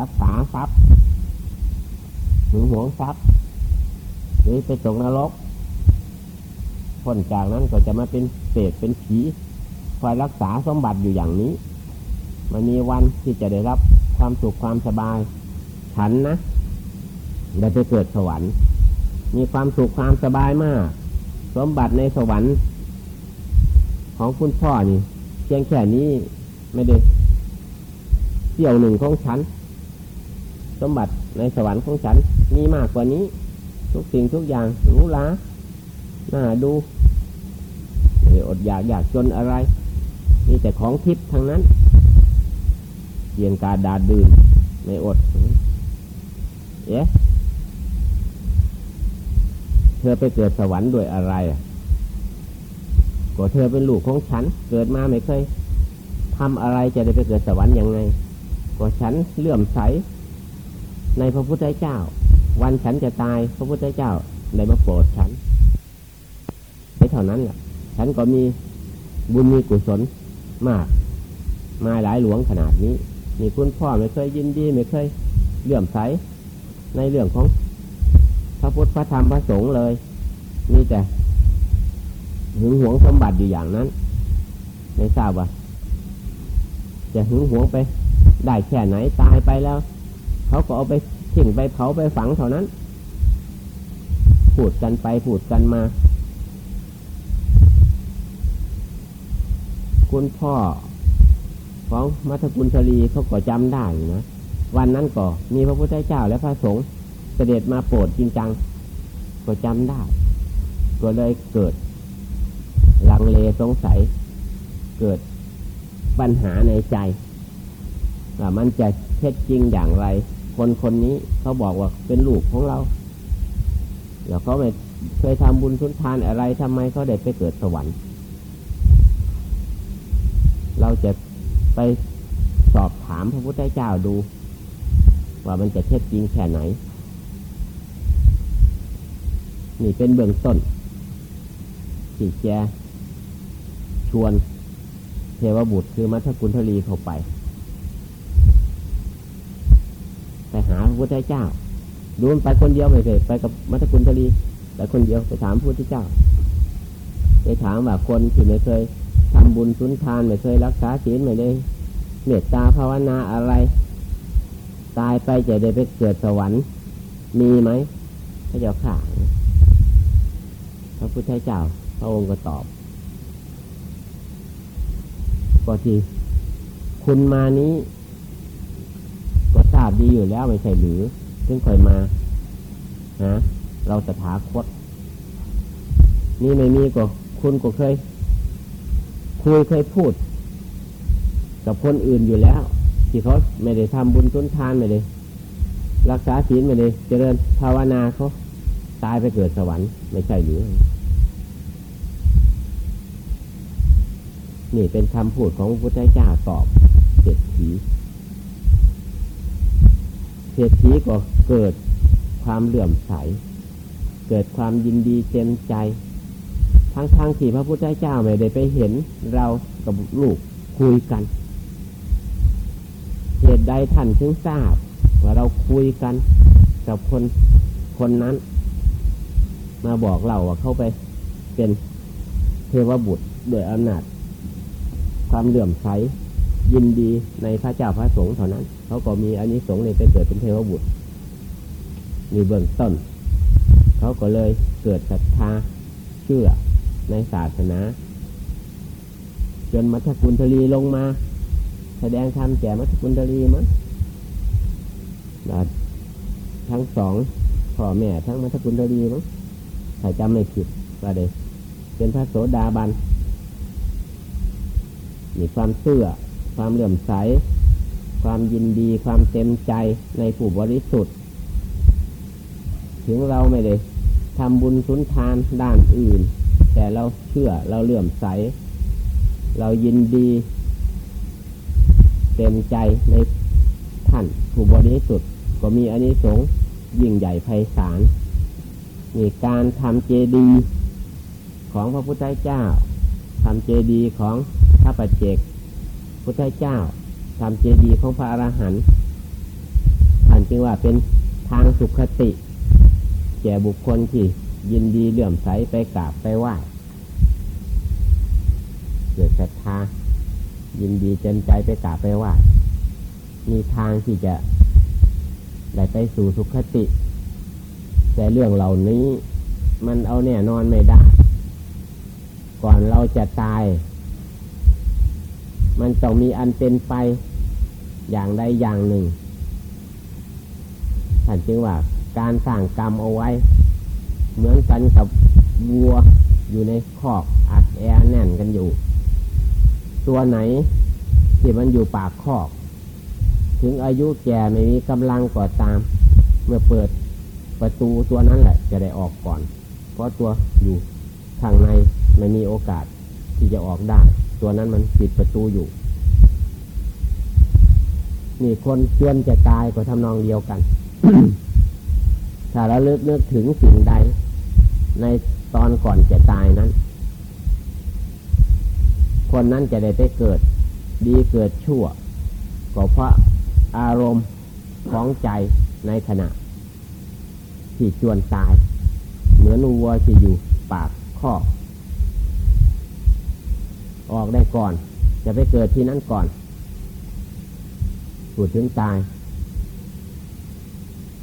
รักษาทรัพย์หึงหวงทรัพย์หรือไปตกนรกพ้นจากนั้นก็จะมาเป็นเศษเป็นผีคอยรักษาสมบัติอยู่อย่างนี้ มันมีวันที่จะได้รับความสุขความสบาย ฉันนะได้ไปเกิดสวรรค์ มีความสุขความสบายมาก สมบัติในสวรรค์ ของคุณพ่อนี่ เพียงแค่นี้ไม่ได้เสี่ยวหนึ่งของฉัน สมบัติในสวรรค์ของฉันมีมากกว่านี้ ทุกสิ่งทุกอย่างรู้ล้าน่าดูไม่อดอยากอยากจนอะไรมีแต่ของทิพย์ทั้งนั้นเยียนกาดาดื่นไม่อดเอ๊ะเธอไปเกิดสวรรค์ด้วยอะไรอะก็เธอเป็นลูกของฉัน เกิดมาไม่เคยทำอะไรจะได้ไปเกิดสวรรค์ยังไงก็ฉันเลื่อมใส ในพระพุทธเจ้า วันฉันจะตายพระพุทธเจ้าได้มาโปรดฉันไม่เท่านั้นแหละฉันก็มีบุญมีกุศลมาก มาหลายหลวงขนาดนี้ มีคุณพ่อไม่เคยยินดีไม่เคยเลื่อมใสในเรื่องของพระพุทธพระธรรมพระสงฆ์เลย มีแต่หึงหวงสมบัติอยู่อย่างนั้น ไม่ทราบว่าจะหึงหวงไปได้แค่ไหนตายไปแล้ว เขาก็เอาไป ทิ้งไปเผาไปฝังเท่านั้น พูดกันไปพูดกันมา คุณพ่อ ของมัทกุลชลีเขาก็จำได้นะวันนั้นก็มีพระพุทธเจ้าและพระสงฆ์เสด็จมาโปรดจริงจัง ก็จำได้ ก็เลยเกิด ลังเลสงสัย เกิดปัญหาในใจว่ามันจะเท็จจริงอย่างไร คนคนนี้เขาบอกว่าเป็นลูกของเราแล้วเขาไม่เคยทำบุญทุนทานอะไรทำไมเขาได้ไปเกิดสวรรค์ เราจะไปสอบถามพระพุทธเจ้าดู ว่ามันจะเท็จจริงแค่ไหน นี่เป็นเบื้องต้นที่แกชวนเทวบุตรคือมัทกุลทลีเข้าไป ไปหาพระพุทธเจ้าดูมันไปคนเดียวไม่เคยไปกับมัทกุลทลีไปคนเดียวไปถามพระพุทธเจ้า ไปถามว่าคนที่ไม่เคยทำบุญสุนทานไม่เคยรักษาศีลไม่ได้เมตตาภาวนาอะไร ตายไปจะได้ไปเกิดสวรรค์ มีไหมพระเจ้าข่าพระพุทธเจ้า พระองค์ก็ตอบก็ที่คุณมานี้ บดีอยู่แล้วไม่ใช่หรือซึ่งเคยมาฮะเราตถาคต นี่ไม่มีก็คุณก็เคย คุยเคยพูด กับคนอื่นอยู่แล้ว ที่เขาไม่ได้ทำบุญทุนทานไม่ได้รักษาศีลไม่ได้เจริญภาวนาเขาตายไปเกิดสวรรค์ไม่ใช่หรือนี่เป็นคำพูดของพระพุทธเจ้าตอบเศรษฐี เศรษฐีก็เกิดความเหลื่อมใส เกิดความยินดีเต็มใจ ทั้งทางที่พระพุทธเจ้าไม่ได้ไปเห็นเรากับลูกคุยกัน เหตุใดท่านถึงทราบ ว่าเราคุยกันกับคนคนนั้น มาบอกเราว่าเขาไปเป็นเทวบุตรโดยอำนาจความเหลื่อมใส ยินดีในพระเจ้าพระสงฆ์เท่านั้น เขาก็มีอันนี้สงส์ในเป็นเกิดเป็นเทวบุตรมีเบื้องต้น เขาก็เลยเกิดศรัทธาเชื่อในศาสนา จนมัทกุลทลีลงมา แสดงธรรมแก่มัทกุลทลีมั้งทั้งสองพ่อแม่ทั้งมัทกุลทลีมั้งถ้าจำไม่ผิดก็เลยเป็นพระโสดาบันมีความเชื่อ ความเหลื่อมใส ความยินดีความเต็มใจในผู้บริสุทธิ์ ถึงเราไม่ได้ทำบุญสุนทานด้านอื่น แต่เราเชื่อเราเหลื่อมใส เรายินดี เต็มใจในท่านผู้บริสุทธิ์ก็มีอานิสงส์ยิ่งใหญ่ไพศาลมีการทำเจดีย์ของพระพุทธเจ้าทำเจดีย์ของพระปัจเจก พุทธเจ้าทำเจดีย์ของพระอรหันต์ท่านจึงว่าเป็นทางสุขติ แก่บุคคลที่ยินดีเลื่อมใสไปกราบไปไหว้เกิดศรัทธายินดีเจนใจไปกราบไปไหว้มีทางที่จะได้ไปสู่สุขติ แต่เรื่องเหล่านี้มันเอาแน่นอนไม่ได้ ก่อนเราจะตาย มันต้องมีอันเป็นไปอย่างใดอย่างหนึ่งท่านจึงว่าการสร้างกรรมเอาไว้ เหมือนกันกับวัวอยู่ในคอกอัดแอแน่นกันอยู่ ตัวไหนที่มันอยู่ปากคอก ถึงอายุแก่ไม่มีกำลังก่อตาม เมื่อเปิดประตูตัวนั้นแหละ จะได้ออกก่อน เพราะตัวอยู่ข้างในไม่มีโอกาสที่จะออกได้ ตัวนั้นมันปิดประตูอยู่ นี่คนเตือนจะตายก็ทำนองเดียวกัน ถ้าเราเลิกนึกถึงสิ่งใด ในตอนก่อนจะตายนั้น คนนั้นจะได้ไปเกิด ดีเกิดชั่ว ก็เพราะอารมณ์ของใจในขณะ ที่จวนตาย เหมือนวัวที่อยู่ปากข้อ ออกได้ก่อน จะไปเกิดที่นั้นก่อนพูดถึงตาย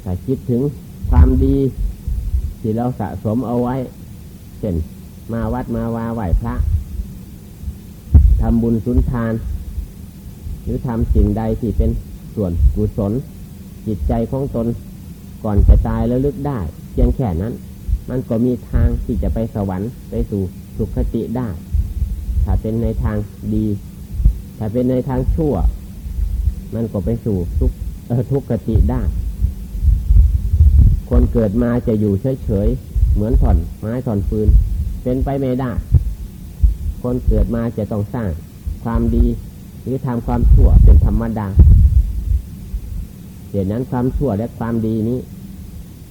แต่คิดถึงความดี ที่เราสะสมเอาไว้เช่นมาวัดมาวาไหวพระทำบุญสุนทาน หรือทำสิ่งใดที่เป็นส่วนกุศล จิตใจของตนก่อนจะตายแล้วลึกได้เพียงแค่นั้น มันก็มีทางที่จะไปสวรรค์ไปสู่สุขติได้ ถ้าเป็นในทางดี ถ้าเป็นในทางชั่ว มันก็ไปสู่ทุกทุกขติได้ คนเกิดมาจะอยู่เฉยๆ เหมือนถอนไม้ถอนฟืน เป็นไปไม่ได้ คนเกิดมาจะต้องสร้างความดีหรือทำความชั่วเป็นธรรมดาเหตุนั้นความชั่วและความดีนี้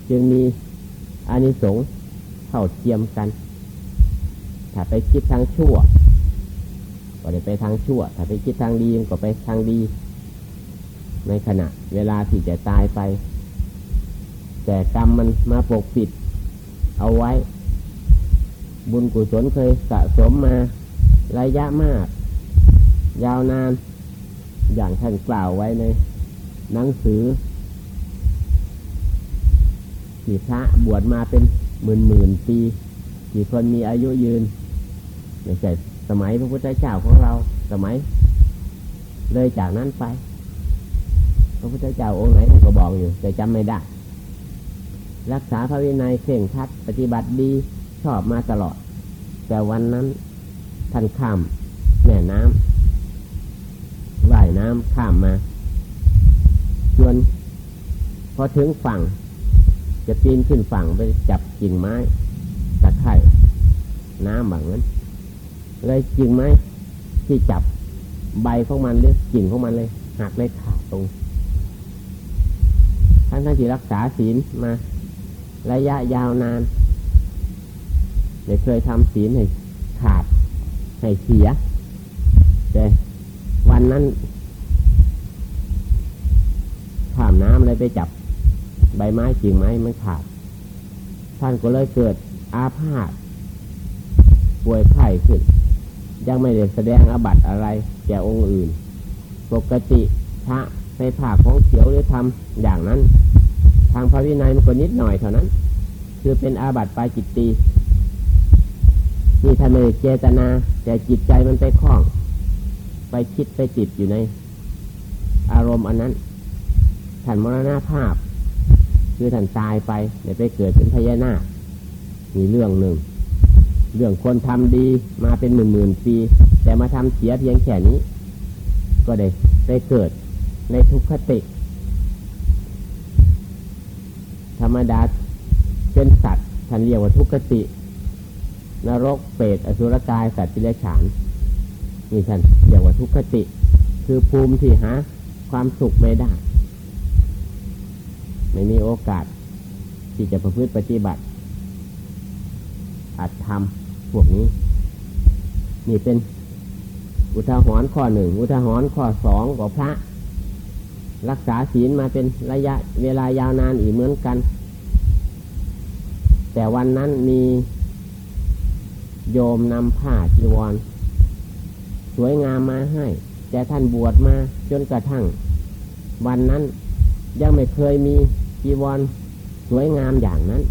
จึงมีอานิสงส์เท่าเทียมกัน ถ้าไปคิดทางชั่ว ก็ได้ไปทางชั่ว ถ้าไปคิดทางดีก็ไปทางดี ในขณะ เวลาที่จะตายไป แต่กรรมมันมาปกปิด เอาไว้ บุญกุศลเคยสะสมมาระยะมาก ยาวนาน อย่างท่านกล่าวไว้ในหนังสือที่พระบวชมาเป็นหมื่นหมื่นปีที่คนมีอายุยืน ไม่ใช่สมัยพระพุทธเจ้าของเราสมัย เลยจากนั้นไป พระพุทธเจ้าองค์ไหนก็บอกอยู่ แต่จำไม่ได้ รักษาพระวินัยเข่งคัด ปฏิบัติดีชอบมาตลอด แต่วันนั้นท่านข้ามแม่น้ำว่ายน้ำข้ามมาจนพอถึงฝั่ง จะปีนขึ้นฝั่งไปจับกิ่งไม้ตะไคร่น้ำแบบนั้น เลยกิ่งไม้ที่จับใบของมันหรือกิ่งของมันเลยหักเลยขาดตรงทั้งทั้งที่รักษาศีลมา ระยะยาวนานไม่เคยทำศีลให้ขาดให้เสียแต่วันนั้นข้ามน้ำเลยไปจับใบไม้กิ่งไม้มันขาด ท่านก็เลยเกิดอาพาธป่วยไข้ขึ้น ยังไม่ได้แสดงอาบัตอะไรแก่องค์อื่น ปกติพระในผ่าของเขียวหรือทำอย่างนั้น ทางพระวินัยมันก็นิดหน่อยเท่านั้น คือเป็นอาบัติปลายจิตตีนี่ทะเลเจตนา แต่จิตใจมันไปคล้อง ไปคิดไปติดอยู่ใน อารมณ์อันนั้นท่านมรณาภาพ คือท่านตายไปเดี๋ยวไปเกิดเป็นพญานาคมีเรื่องหนึ่ง เรื่องคนทำดีมาเป็นหมื่นหมื่นปี แต่มาทำเสียเพียงแค่นี้ ก็ได้ไปเกิดในทุกขติ ธรรมดาเป็นสัตว์ท่านเรียกว่าทุกขติ นรกเปรตอสุรกายสัตว์ที่เลฉานนี่ท่านเรียกว่าทุกขติ คือภูมิที่หาความสุขไม่ได้ ไม่มีโอกาสที่จะประพฤติปฏิบัติอาจทำ พวกนี้ นี่เป็นอุทาหรณ์ข้อหนึ่งอุทาหรณ์ข้อสองของพระ รักษาศีลมาเป็นระยะเวลายาวนานอีกเหมือนกัน แต่วันนั้นมีโยมนำผ้าจีวร สวยงามมาให้ แต่ท่านบวชมาจนกระทั่ง วันนั้นยังไม่เคยมีจีวรสวยงามอย่างนั้น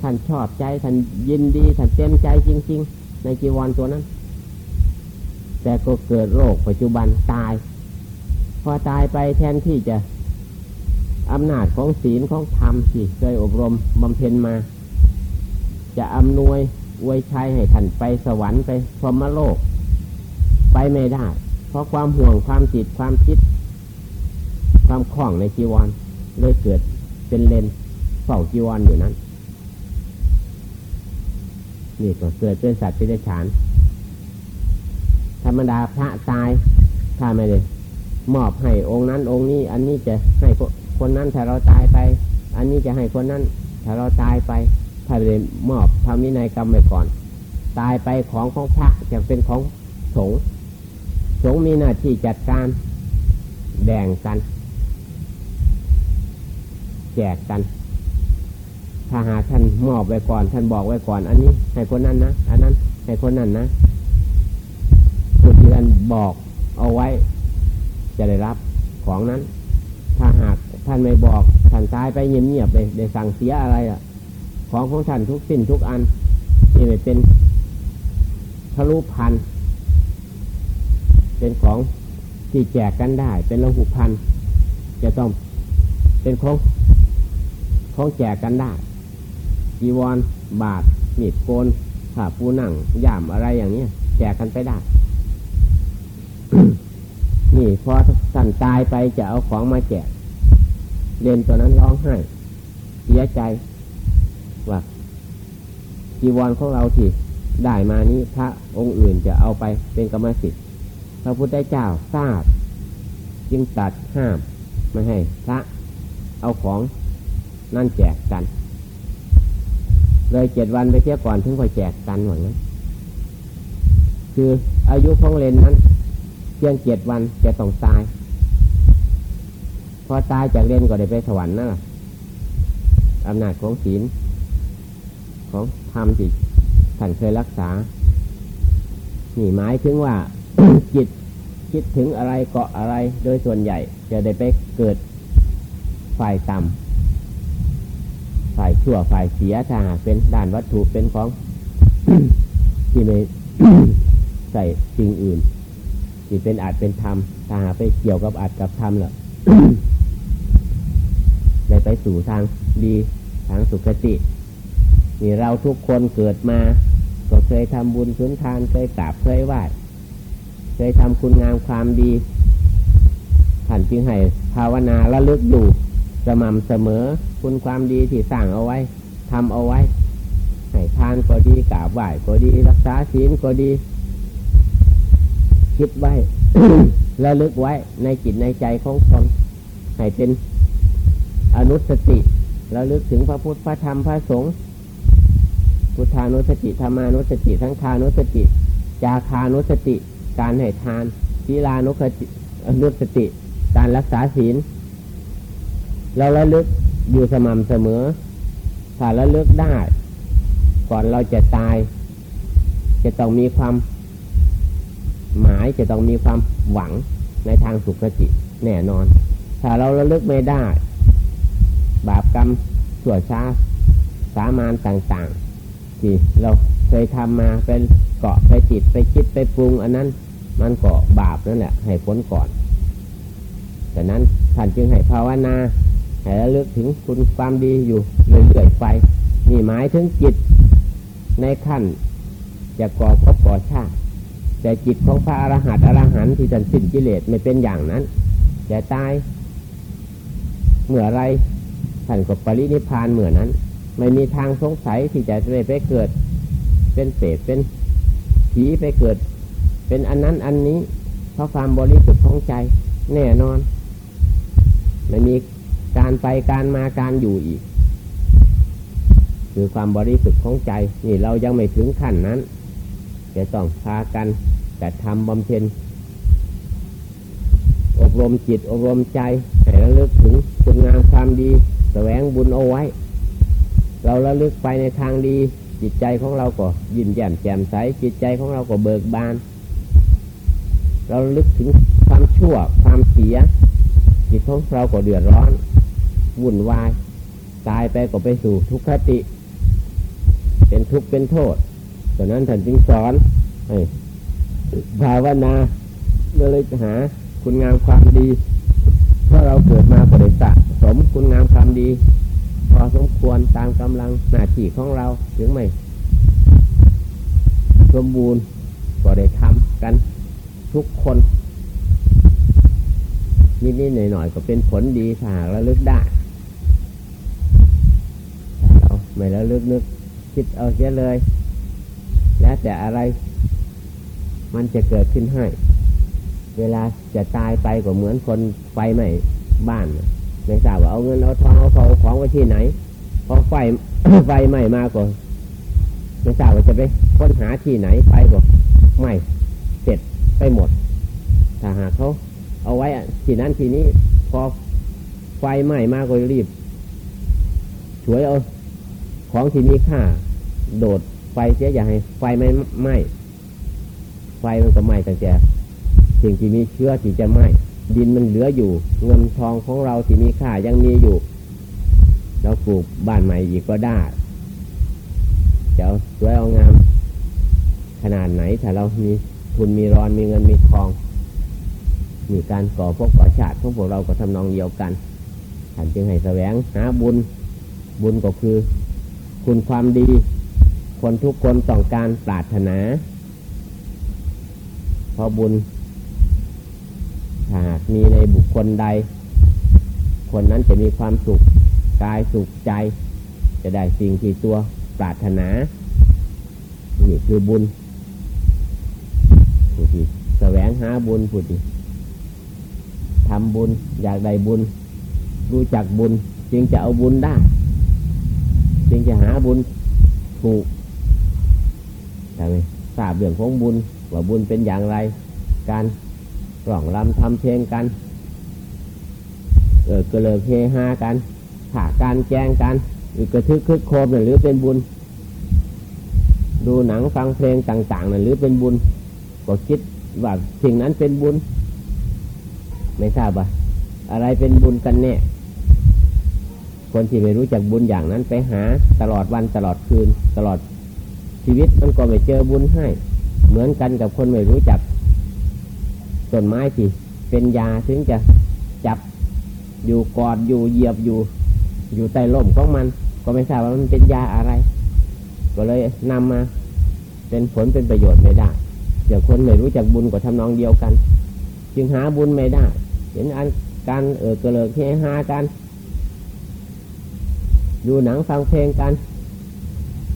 ท่านชอบใจท่านยินดีท่านเต็มใจจริง ๆ ในจีวรตัวนั้น แต่ก็เกิดโรคปัจจุบันตาย พอตายไปแทนที่จะอำนาจของศีลของธรรมที่เคยอบรมบำเพ็ญมา จะอำนวยอวยชัยให้ท่านไปสวรรค์ไปพรหมโลก ไปไม่ได้ เพราะความห่วงความจิตความคิด ความคล่องในจีวรเลยเกิดเป็นเลนเฝ้าจีวรออยู่นั้น นี่ก็เกิดเป็นสัตว์เป็นฉาน ธรรมดาพระตายถ้าไม่ได้มอบให้องค์นั้น องค์นี้ อันนี้จะให้คนนั้นถ้าเราตายไป อันนี้จะให้คนนั้นถ้าเราตายไปถ้าไม่ได้มอบทำนินัยกรรมไปก่อน ตายไปของของพระจะเป็นของสงฆ์สงฆ์มีหน้าที่จัดการแบ่งกัน แจกกัน ถ้าหาท่านมอบไว้ก่อน ท่านบอกไว้ก่อน อันนี้ให้คนนั้นนะอันนั้นให้คนนั้นนะจุดที่ท่านบอกเอาไว้ จะได้รับของนั้น ถ้าหากท่านไม่บอกท่านตายไปเงียบๆไปได้สั่งเสียอะไรอะ ของของท่านทุกสิ้นทุกอันนี่ไม่เป็นทะลุพันเป็นของที่แจกกันได้ เป็นระหุพันจะต้องเป็นของของแจกกันได้ จีวร บาทมีดโกนผ้าปูนังย่ามอะไรอย่างนี้แจกกันไปได้ นี่พอสั่นตายไปจะเอาของมาแจกเรียนตัวนั้นร้องไห้เสียใจว่าจีวรของเราที่ได้มานี้พระองค์อื่นจะเอาไปเป็นกรรมสิทธิ์พระพุทธเจ้าทราบ จึงตัดห้ามไม่ให้พระเอาของนั่นแจกกัน เลยเจ็ดวันไปเที่ยก่อนถึงค่อยแจกกันหมดนั้นคืออายุของเลนนั้นเพียงเจ็ดวันจะต้องตาย พอตายจากเรียนก็ได้ไปสวรรค์นั่นแหละอำนาจของศีลของธรรมที่ท่านเคยรักษา นี่หมายถึงว่า จิตคิดถึงอะไรเกาะอะไรโดยส่วนใหญ่ จะได้ไปเกิดฝ่ายต่ำ ฝ่ายชั่วฝ่ายเสียถ้าเป็นด้านวัตถุเป็นของ ที่ไม่ใส่สิ่งอื่นที่เป็นอาจเป็นธรรมถ้าหาไปเกี่ยวกับอาจกับธรรมแหละได้ไปสู่ทางดีทางสุขตินี่เราทุกคนเกิดมา ก็เคยทำบุญสุนทานเคยกราบเคยไหว้เคยทำคุณงามความดีท่านจึงให้ภาวนาละลึกอยู่ สม่ำเสมอคุณความดีที่สร้างเอาไว้ทำเอาไว้ ให้ทานก็ดีกราบไหว้ก็ดีรักษาศีลก็ดี คิดไว้และลึกไว้ในจิตในใจของตนให้เป็นอนุสติแล้วลึกถึงพระพุทธพระธรรมพระสงฆ์พุทธานุสติธรรมานุสติทั้งคานุสติ จาคานุสติ การให้ทานศีลานุสติอนุสติการรักษาศีล เราระลึกอยู่สม่ำเสมอ ถ้าระลึกได้ ก่อนเราจะตาย จะต้องมีความ หมายจะต้องมีความหวังในทางสุขติแน่นอน ถ้าเราระลึกไม่ได้ บาปกรรมสั่วช้าสามานต่างๆ ที่เราเคยทำมาเป็นเกาะไปจิตไปคิดไปปรุง อันนั้นมันก็บาปนั่นแหละให้ผลก่อนแต่นั้นท่านจึงให้ภาวนา ให้ระลึกถึงคุณความดีอยู่เรื่อยๆไป นี่หมายถึงจิตในขั้นจะก่อพบก่อชาติแต่จิตของพระอรหันต์อรหันต์ที่ท่านสิ้นกิเลสไม่เป็นอย่างนั้นจะตายเมื่อไรท่านก็ปรินิพานเหมือนนั้น ไม่มีทางสงสัยที่จะได้ไปเกิด เป็นเศษเป็นผีไปเกิด เป็นอันนั้นอันนี้ เพราะความบริสุทธิ์ของใจ แน่นอน ไม่มี การไปการมาการอยู่อีก คือความบริสุทธิ์ของใจนี่เรายังไม่ถึงขั้นนั้น จะต้องพากันแต่ทำบำเพ็ญอบรมจิตอบรมใจให้ระลึกถึงคุณงามความดีแสวงบุญเอาไว้ เราระลึกไปในทางดี จิตใจของเราก็ยิ้มแย้มแจ่มใสจิตใจของเราก็เบิกบาน เราลึกถึงความชั่วความเสีย จิตของเราก็เดือดร้อน วุ่นวาย ตายไปก็ไปสู่ทุกขติ เป็นทุกข์เป็นโทษดังนั้นท่านจึงสอนให้ภาวนาเลยหาคุณงามความดี เพราะเราเกิดมาบริสะสมคุณงามความดี พอสมควรตามกำลังหน้าที่ของเราถึงไม่สมบูรณ์ก็ได้ทำกันทุกคนนิดๆหน่อยๆก็เป็นผลดีถ้าระลึกได้เรา ไม่ระลึกนึกคิดเอาเสียเลย แล้วแต่อะไร มันจะเกิดขึ้นให้ เวลาจะตายไปก็เหมือนคนไฟไหม้บ้านไม่ทราบว่าเอาเงินเอาทองเอาของของไว้ที่ไหนพอไฟไฟไหม้มาก็ไม่ทราบว่าจะไปค้นหาที่ไหนไปก็ไหม้เสร็จไปหมด ถ้าหากเขาเอาไว้ที่นั้นที่นี้พอไฟไหม้มาก็รีบ ช่วยเอา ของที่มีค่า โดดไฟเสียอย่าให้ไฟไม่ไหม้ไฟมันก็ไหม้ตั้งแต่สิ่งที่มีเชื้อที่จะไหม้ดินมันเหลืออยู่ เงินทองของเราที่มีค่ายังมีอยู่ เราปลูกบ้านใหม่อีกก็ได้จะเอาสวยเอางาม ขนาดไหนถ้าเรามีทุนมีรอนมีเงินมีทอง มีการก่อพวกก่อชาติของพวกเราก็ทำนองเดียวกันท่านจึงให้แสวงหาบุญ บุญก็คือ คุณความดี คนทุกคนต้องการปรารถนา เพราะบุญหากมีในบุคคลใด คนนั้นจะมีความสุขกายสุขใจ จะได้สิ่งที่ตัวปรารถนา นี่คือบุญผู้ที่แสวงหาบุญผู้ที่ทำบุญอยากได้บุญ รู้จักบุญจึงจะเอาบุญได้ จึงจะหาบุญถูกใช่ไหมทราบเรื่องของบุญว่าบุญเป็นอย่างไร การร้องรำทำเพลงกันเออกระเลิกเฮฮากันถาการแจ้งกันหรือกระทึกคึกโคมหรือเป็นบุญ ดูหนังฟังเพลงต่างๆหรือเป็นบุญ ก็คิดว่าสิ่งนั้นเป็นบุญ ไม่ทราบว่าอะไรเป็นบุญกันแน่ คนที่ไม่รู้จักบุญอย่างนั้นไปหาตลอดวันตลอดคืน ตลอดชีวิตมันก็ไม่เจอบุญให้ เหมือนกันกับคนไม่รู้จักต้นไม้ที่เป็นยาถึงจะจับอยู่กอดอยู่เหยียบอยู่ อยู่ใต้ร่มของมัน ก็ไม่ทราบว่ามันเป็นยาอะไร ก็เลยนำมา เป็นผลเป็นประโยชน์ไม่ได้เดี๋ยวคนไม่รู้จักบุญก็ทำนองเดียวกัน จึงหาบุญไม่ได้ เห็นอันการเออกระเลิกเฮฮากัน ดูหนังฟังเพลงกัน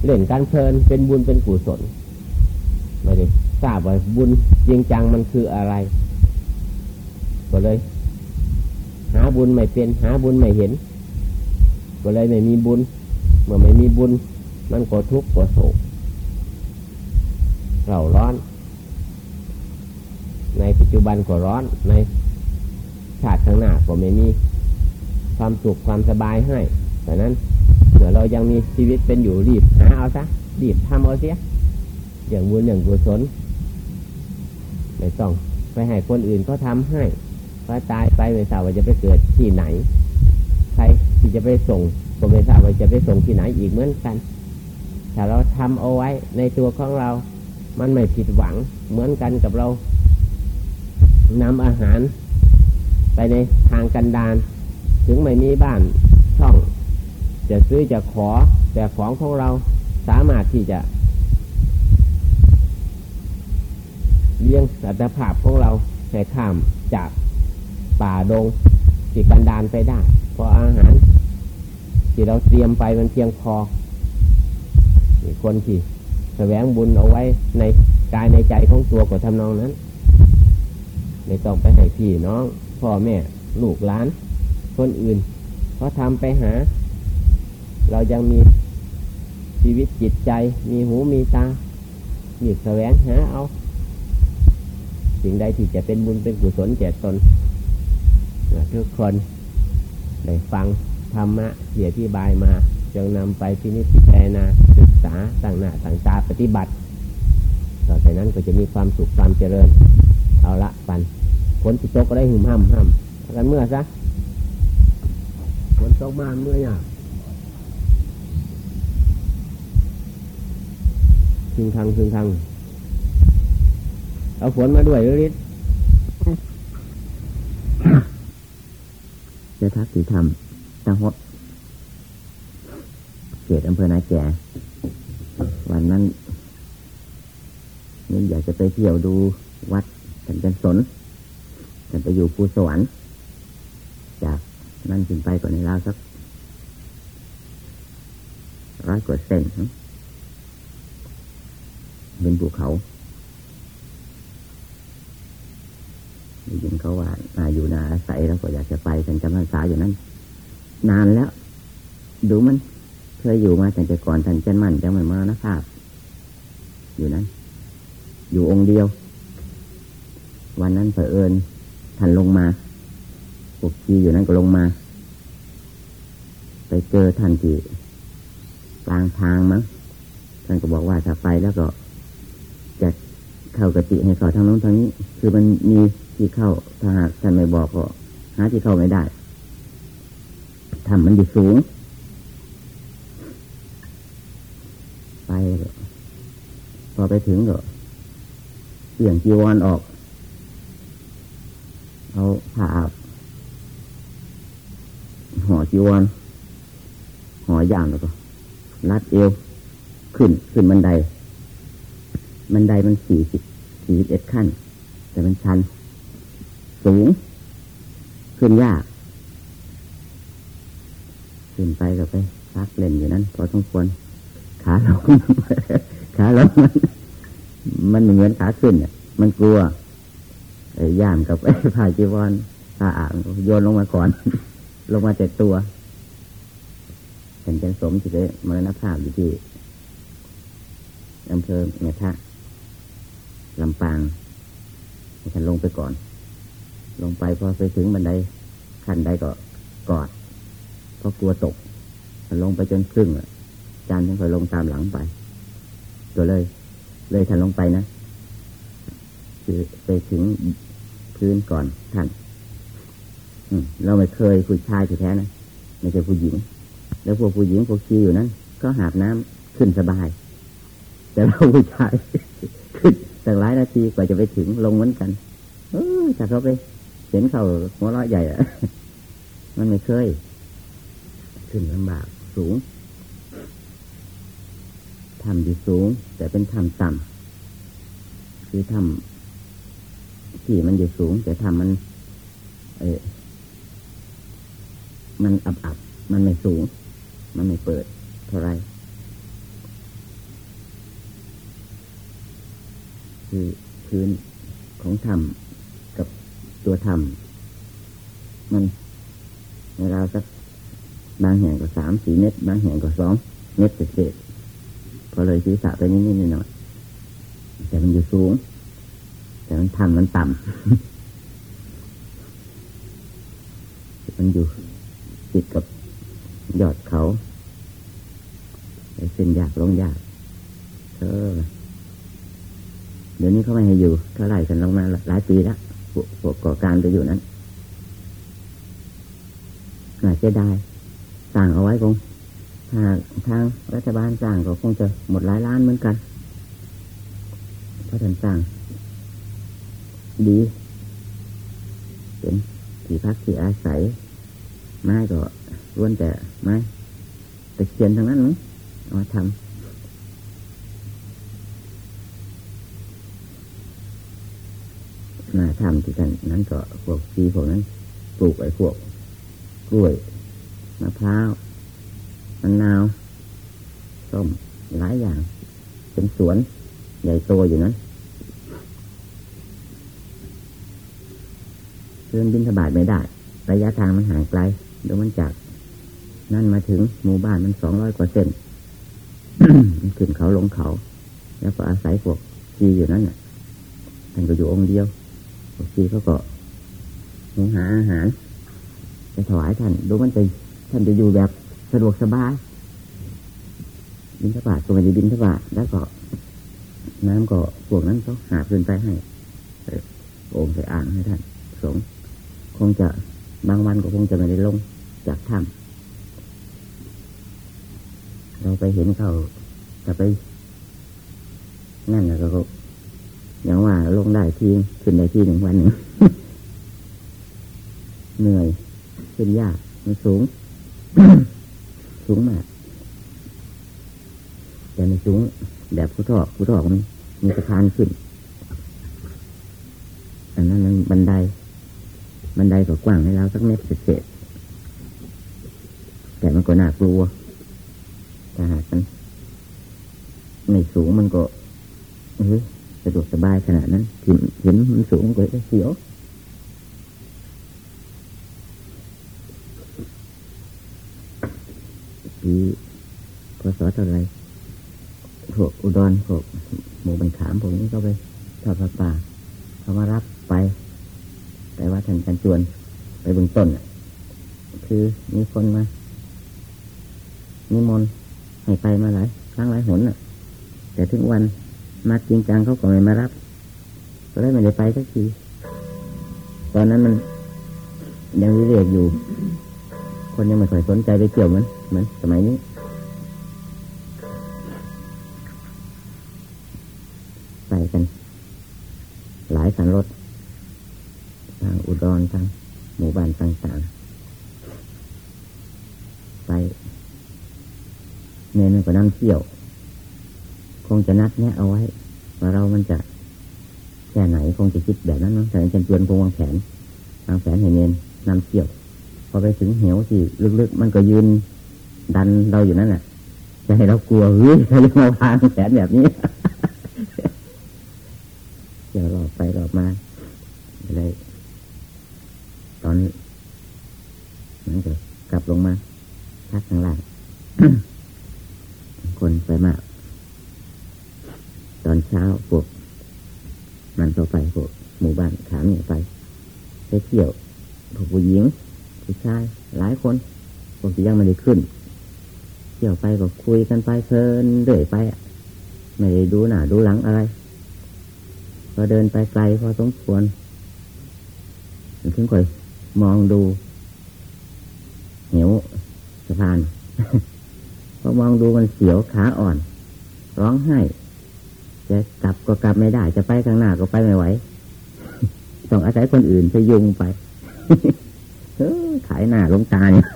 เล่นการเพลินเป็นบุญเป็นกุศลไม่ได้ทราบว่าบุญจริงจังมันคืออะไร ก็เลย หาบุญไม่เป็นหาบุญไม่เห็น ก็เลยไม่มีบุญ เมื่อไม่มีบุญ มันก็ทุกข์ก็โศกเราร้อน ในปัจจุบันก็ร้อนในชาติข้างหน้าก็ไม่มีความสุขความสบายให้แต่นั้น เมื่อเรายังมีชีวิตเป็นอยู่รีบหาเอาซะรีบทำเอาเสียอย่างบุญอย่างกุศลไม่ต้องไปให้คนอื่นเขาทาให้พอตายไปไม่ทราบว่าจะไปเกิดที่ไหน ใครที่จะไปส่งก็ไม่ทราบว่าจะไปส่งที่ไหนอีกเหมือนกัน ถ้าเราทำเอาไว้ในตัวของเรา มันไม่ผิดหวังเหมือนกันกับเรานำอาหาร ไปในทางกันดาน ถึงไม่มีบ้าน จะซื้อจะขอแต่ของของเราสามารถที่จะเลี้ยงสัตว์ภาพของเราให้ข้ามจากป่าดงที่กันดานไปได้เพราะอาหาร ที่เราเตรียมไปมันเพียงพอคนที่แสวงบุญเอาไว้ในกายในใจของตัวก็ทำนองนั้นไม่ต้องไปให้พี่น้องพ่อแม่ ลูกหลาน คนอื่นเขาทำไปหา เรายังมีชีวิตจิตใจ มีหูมีตามีแสวงหาเอา สิ่งใดที่จะเป็นบุญเป็นกุศลแก่ตนทุกคนได้ฟังธรรมะเสียที่บายมาจึงนำไปพินิจพิจารณาศึกษาต่างหน้าต่างตาปฏิบัติ ต่อจากนั้นก็จะมีความสุขความเจริญ เอาละปันฝนติตกก็ได้หุ่มห้ำห้ำกันเมื่อซะฝนตกมาเมื่อเนี่ย ถึงทางถึงทางเอาฝนมาด้วยฤทธิ์จะทักสีธรรมตะฮดเขตอำเภอนาแก่วันนั้นนี่อยากจะไปเที่ยวดูวัดกันเป็นสนกันไปอยู่ภูสวรรค์จากนั่นขึ้นไปก่อนในลาวสักร้อยกว่าเซน เป็นภูเขายินเขาว่าอาอยู่นาอาศัยแล้วก็อยากจะไปกันจำพรรษาอยู่นั้น นานแล้ว ดูมันเคยอยู่มาแต่ก่อนท่านเจนมันจังเหมือนมานะภาพ อยู่นั้น อยู่องค์เดียว วันนั้นเผอิญท่านลงมาปกชีอยู่นั้นก็ลงมา ไปเจอท่านที่กลางทางมั้งท่านก็บอกว่าถ้าไปแล้วก็ เข้ากติให้เขาทางโน้นทางนี้ คือมันมีที่เข้าถ้าหากท่านไม่บอกก็หาที่เข้าไม่ได้ทำมันอยู่สูง ไปพอไปถึงก็เปลี่ยนจีวรออก เอาผ้าอาบห่อจีวรห่อย่างแล้วก็รัดเอว ขึ้นขึ้นบันได บันไดมันสี่สิบสี่สิบเอ็ดขั้น แต่มันชัน สูง ขึ้นยาก ขึ้นไปก็ไปพักเล่นอยู่นั้นพอสมควรขาลงขาลงมันมันเหมือนขาขึ้นเนี่ยมันกลัวไอ้ย่ามกับไอ้ผ้าจีวรผ้าอ่างโยนลงมาก่อน ลงมาแต่ตัวเห็นจันสมที่ได้มรณภาพอยู่ที่อำเภอเมทะ ลำปางท่านลงไปก่อน ลงไปพอไปถึงบันไดขั้นใดก็กอดเพราะกลัวตกท่านลงไปจนครึ่งจานยังค่อยลงตามหลังไปตัวเลย เลยท่านลงไปนะคือไปถึงพื้นก่อนท่านเราไม่เคยผู้ชายแท้นะไม่ใช่ผู้หญิง แล้วพวกผู้หญิงพวกชีอยู่นั้น ก็หาบน้ำขึ้นสบาย แต่เราผู้ชายขึ้น สักหลายนาทีกว่าจะไปถึงลงเหมือนกัน เออถ้าเขาไป เห็นเขาหัวเราะใหญ่อะมันไม่เคย ขึ้นลำบากสูงทำอยู่สูง แต่เป็นทำต่ำคือทำที่มันอยู่สูง แต่ทำมัน เออมันอับอับมันไม่สูง มันไม่เปิด เท่าไร คือพื้นของธรรมกับตัวธรรมมันในเราสักบางแห่งก็สามสี่เมตร บางแห่งก็สองเมตรเศษพอเลยศีรษะไปนิดนิดหน่อยแต่มันอยู่สูง แต่มันทำมันต่ำมันอยู่ติดกับยอดเขาเส้นยากลงยากเออ เดี๋ยวนี้เขาไม่ให้อยู่เท่าไหร่กันลงมาหลายปีแล้วพวกก่อการไปอยู่นั้นน่าเสียดายสั่งเอาไว้คงหากทางรัฐบาลสร้างก็คงจะหมดหลายล้านเหมือนกันเพราะท่านสร้างดีเป็นที่พักที่อาศัย ไม้ก็ล้วนแต่ไม้ตะเคียนทั้งนั้นมั้งเอามาทำ นาทำที่กันนั้นก็พวกปีพวกนั้น ปลูกไอ้พวกกล้วยมะพร้าวมะนาวส้มหลายอย่าง เป็นสวนใหญ่โตอยู่นั้นเดินบินสบายไม่ได้ ระยะทางมันห่างไกลเดี๋ยวมันจาก นั่นมาถึงหมู่บ้านมันสองร้อยกว่าเส้นขึ้นเขาลงเขา แล้วก็อาศัยพวกชีอยู่นั้นน่ะท่านก็อยู่องค์เดียว พวกชีเขาก็หุงหาอาหารไปถวายท่านดูมันจะท่านจะอยู่แบบสะดวกสบายบินทบาทก็ไม่ได้บินทบาทแล้วก็ น้ำก็พวกนั้นเขาหาขึ้นไปให้โอ่งใส่อ่างให้ท่านสงคงจะบางวันก็คงจะไม่ได้ลงจากถ้ำเราไปเห็นเขาจะไปนั่นแล้วก็ อย่างว่าลงได้ทีขึ้นได้ทีหนึ่งวันหนึ่งเหนื่อยขึ้นยากมันสูง สูงมากแต่ไม่สูง แบบผู้ทอกผู้ทอกมันมีสะพานขึ้นอันนั้นมันบันได บันไดก็กว้างให้เราสักเมตรเศษแต่มันก็น่ากลัวถ้าหากมันไม่สูงมันก็เฮ้ย สะดวกสบายขนาดนั้นเห็นเห็นมันสูงก็เสียวปีพศเท่าไรพวกอุดรพวกหมู่บันขามพวกนี้ก็ไปทอดป่าเขามารับไปแต่ว่าท่านกันจวนไปเบื้องต้นคือมีคนมานิมนต์ให้ไปมาหลายครั้งหลายหนน่ะแต่ถึงวัน มาจริงจังเขาก็ไม่มารับก็เลยไม่ได้ไปสักที ตอนนั้นมันยังเรียกอยู่ คนยังไม่ค่อยสนใจไปเกี่ยวเหมือนเหมือนสมัยนี้ ไปกัน หลายสันรถทางอุดรทางหมู่บ้านต่างๆ ไปเน้นก็นำเที่ยว คงจะนัดแนะเอาไว้ ว่าเรามันจะแค่ไหน คงจะคิดแบบนั้นนะแต่อาจารย์จวนคงวางแผนวางแผนให้เนนนำเที่ยว พอไปถึงเหวที่ลึกๆมันก็ยืนดันเราอยู่นั่นแหละจะให้เรากลัวเฮ้ยเรามาวางแผนแบบนี้เดี๋ยวรอบไปรอบมาอะไรตอนนั้นก็กลับลงมาพักข้างล่างคนไปมาก ตอนเช้าพวก มันต่อไปพวกหมู่บ้านขามเนี่ยไปไปเที่ยวพวกผู้หญิงผู้ชายหลายคนพวกที่ยังไม่ได้ขึ้น เที่ยวไปก็คุยกันไปเพลินเรื่อยไปไม่ได้ดูหน้าดูหลังอะไรพอเดินไปไกลพอสมควรถึงค่อยมองดูเหวสะพานพอมองดูมันเสียวขาอ่อน ร้องไห้ จะกลับก็กลับไม่ได้ จะไปข้างหน้าก็ไปไม่ไหว ต้องอาศัยคนอื่นพยุงไปขายหน้าลงตาเนี่ย